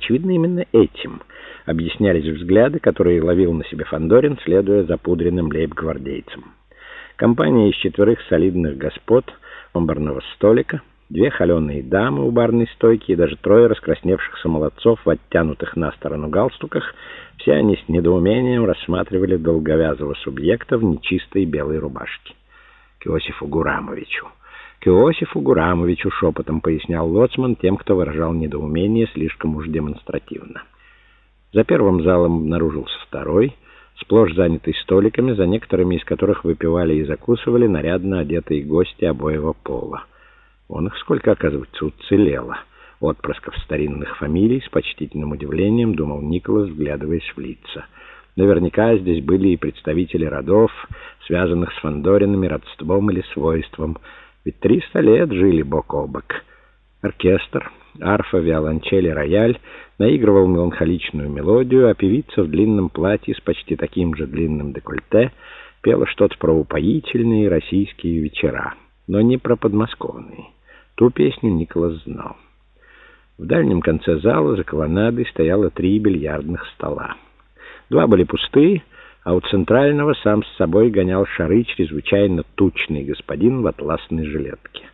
Очевидно, именно этим объяснялись взгляды, которые ловил на себе Фандорин, следуя за пудренным лейб-гвардейцем. Компания из четверых солидных господ у столика, две холеные дамы у барной стойки и даже трое раскрасневшихся молодцов в оттянутых на сторону галстуках, все они с недоумением рассматривали долговязого субъекта в нечистой белой рубашке. К Иосифу Гурамовичу. К Иосифу Гурамовичу шепотом пояснял лоцман тем, кто выражал недоумение слишком уж демонстративно. За первым залом обнаружился второй, сплошь занятый столиками, за некоторыми из которых выпивали и закусывали нарядно одетые гости обоего пола. Он их сколько, оказывается, уцелело. Отпрысков старинных фамилий с почтительным удивлением думал Николас, вглядываясь в лица. Наверняка здесь были и представители родов, связанных с Фандоринами родством или свойством. Ведь триста лет жили бок о бок. Оркестр, арфа, виолончель и рояль наигрывал меланхоличную мелодию, а певица в длинном платье с почти таким же длинным декольте пела что-то про упоительные российские вечера, но не про подмосковные. Ту песню Николас знал. В дальнем конце зала за колоннадой стояло три бильярдных стола. Два были пустые, а у центрального сам с собой гонял шары чрезвычайно тучный господин в атласной жилетке.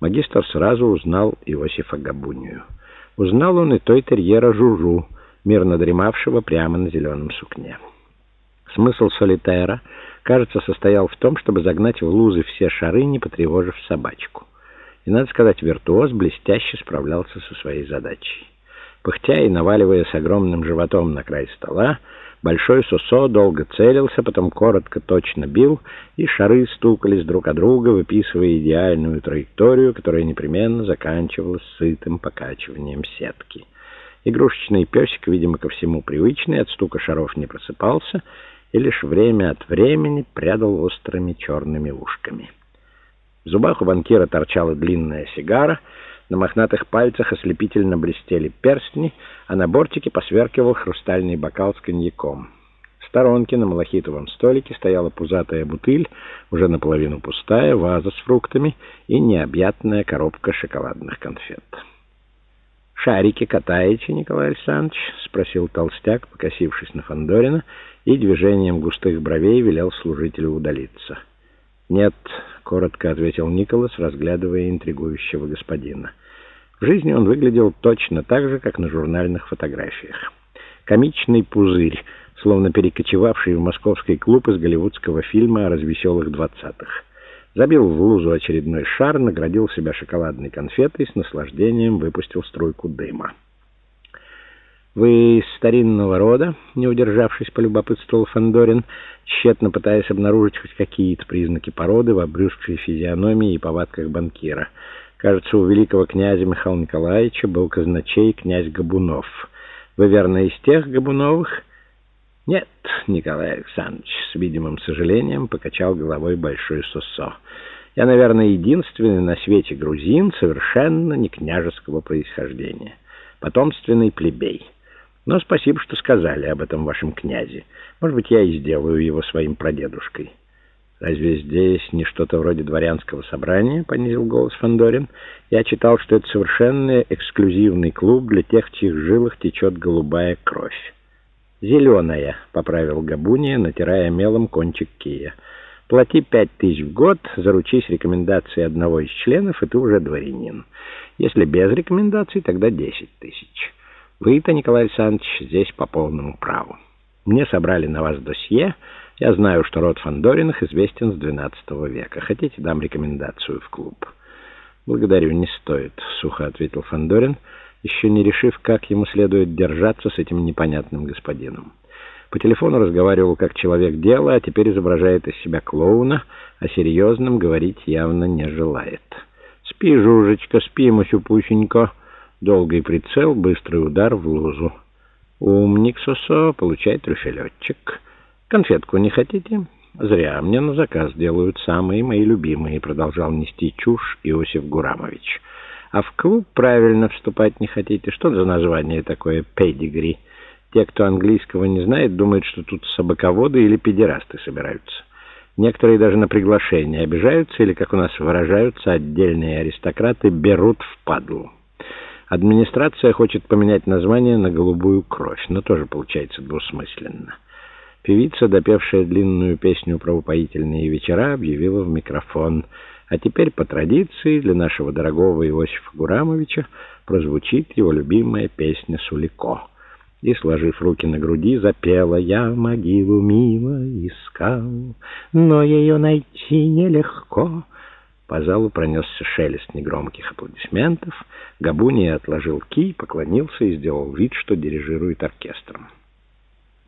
Магистр сразу узнал Иосифа Габунию. Узнал он и той терьера Жужу, мирно дремавшего прямо на зеленом сукне. Смысл солитера, кажется, состоял в том, чтобы загнать в лузы все шары, не потревожив собачку. И, надо сказать, виртуоз блестяще справлялся со своей задачей. Пыхтя и наваливаясь огромным животом на край стола, большой Сосо долго целился, потом коротко точно бил, и шары стукались друг о друга, выписывая идеальную траекторию, которая непременно заканчивалась сытым покачиванием сетки. Игрушечный песик, видимо, ко всему привычный, от стука шаров не просыпался и лишь время от времени прядал острыми черными ушками. В зубах у банкира торчала длинная сигара, на мохнатых пальцах ослепительно блестели перстни, а на бортике посверкивал хрустальный бокал с коньяком. В сторонке на малахитовом столике стояла пузатая бутыль, уже наполовину пустая, ваза с фруктами и необъятная коробка шоколадных конфет. «Шарики катаете, Николай Александрович?» — спросил толстяк, покосившись на Фандорина, и движением густых бровей велел служителю удалиться. «Нет», — коротко ответил Николас, разглядывая интригующего господина. В жизни он выглядел точно так же, как на журнальных фотографиях. Комичный пузырь, словно перекочевавший в московский клуб из голливудского фильма о развеселых двадцатых. Забил в лузу очередной шар, наградил себя шоколадной конфетой и с наслаждением выпустил струйку дыма. «Вы из старинного рода?» — не удержавшись, полюбопытствовал Фандорин, тщетно пытаясь обнаружить хоть какие-то признаки породы в обрюзгшей физиономии и повадках банкира. Кажется, у великого князя Михаила Николаевича был казначей князь Габунов. Вы, верно, из тех Габуновых? Нет, Николай Александрович, с видимым сожалением покачал головой большой сосо. Я, наверное, единственный на свете грузин совершенно не княжеского происхождения. Потомственный плебей. Но спасибо, что сказали об этом вашем князе. Может быть, я и сделаю его своим прадедушкой. Разве здесь не что-то вроде дворянского собрания? Понизил голос Фандорин. Я читал, что это совершенно эксклюзивный клуб для тех, в чьих жилах течет голубая кровь. «Зеленая», — поправил Габуния, натирая мелом кончик кия. «Плати пять тысяч в год, заручись рекомендацией одного из членов, и ты уже дворянин. Если без рекомендаций, тогда десять тысяч». Вы-то, Николай Александрович, здесь по полному праву. Мне собрали на вас досье. Я знаю, что род Фандориных известен с XII века. Хотите, дам рекомендацию в клуб? Благодарю, не стоит, сухо ответил Фандорин, еще не решив, как ему следует держаться с этим непонятным господином. По телефону разговаривал как человек дела, а теперь изображает из себя клоуна, а серьезным говорить явно не желает. «Спи, Жужечка, спи, Масюпусенько!» Долгий прицел, быстрый удар в лузу. Умник, Сосо, получай трюфелетчик. Конфетку не хотите? Зря, мне на заказ делают самые мои любимые, продолжал нести чушь Иосиф Гурамович. А в клуб правильно вступать не хотите? Что за название такое «педигри»? Те, кто английского не знает, думают, что тут собаководы или педерасты собираются. Некоторые даже на приглашение обижаются или, как у нас выражаются, отдельные аристократы берут в падлу. Администрация хочет поменять название на «Голубую кровь», но тоже получается двусмысленно. Певица, допевшая длинную песню про упоительные вечера, объявила в микрофон. А теперь, по традиции, для нашего дорогого Иосифа Гурамовича прозвучит его любимая песня «Сулико». И, сложив руки на груди, запела «Я могилу мимо искал, но ее найти нелегко». По залу пронесся шелест негромких аплодисментов. Габуни отложил кий, поклонился и сделал вид, что дирижирует оркестром.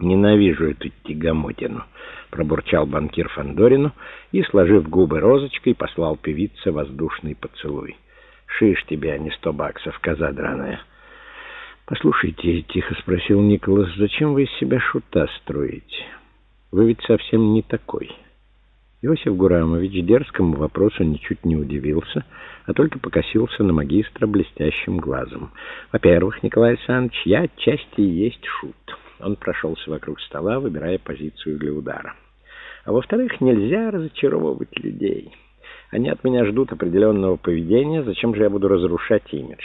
«Ненавижу эту тягомотину», — пробурчал банкир Фандорину и, сложив губы розочкой, послал певице воздушный поцелуй. «Шиш тебе, а не сто баксов, коза драная». «Послушайте», — тихо спросил Николас, — «зачем вы из себя шута строите? Вы ведь совсем не такой». Иосиф Гурамович дерзкому вопросу ничуть не удивился, а только покосился на магистра блестящим глазом. «Во-первых, Николай Александрович, я отчасти есть шут». Он прошелся вокруг стола, выбирая позицию для удара. «А во-вторых, нельзя разочаровывать людей. Они от меня ждут определенного поведения, зачем же я буду разрушать имидж?»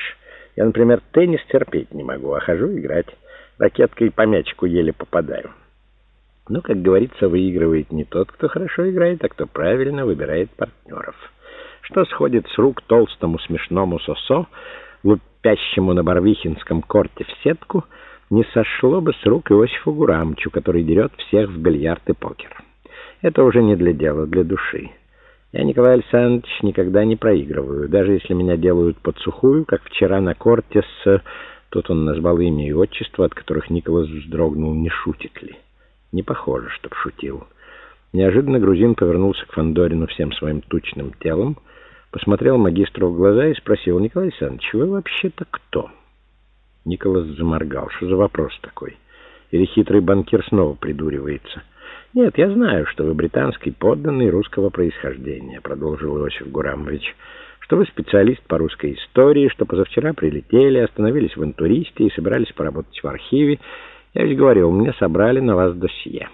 Я, например, теннис терпеть не могу, а хожу играть. Ракеткой по мячику еле попадаю. Но, как говорится, выигрывает не тот, кто хорошо играет, а кто правильно выбирает партнеров. Что сходит с рук толстому смешному сосо, лупящему на Барвихинском корте в сетку, не сошло бы с рук Иосифу Гурамчу, который дерет всех в бильярд и покер. Это уже не для дела, для души. Я, Николай Александрович, никогда не проигрываю, даже если меня делают под сухую, как вчера на корте с... Тут он назвал имя и отчество, от которых Николас вздрогнул, не шутит ли. Не похоже, чтоб шутил. Неожиданно грузин повернулся к Фандорину всем своим тучным телом, посмотрел магистру в глаза и спросил, «Николай Александрович, вы вообще-то кто?» Николас заморгал. «Что за вопрос такой? Или хитрый банкир снова придуривается?» «Нет, я знаю, что вы британский подданный русского происхождения», — продолжил Иосиф Гурамович, «что вы специалист по русской истории, что позавчера прилетели, остановились в интуристе и собирались поработать в архиве. Я ведь говорил, мне собрали на вас досье».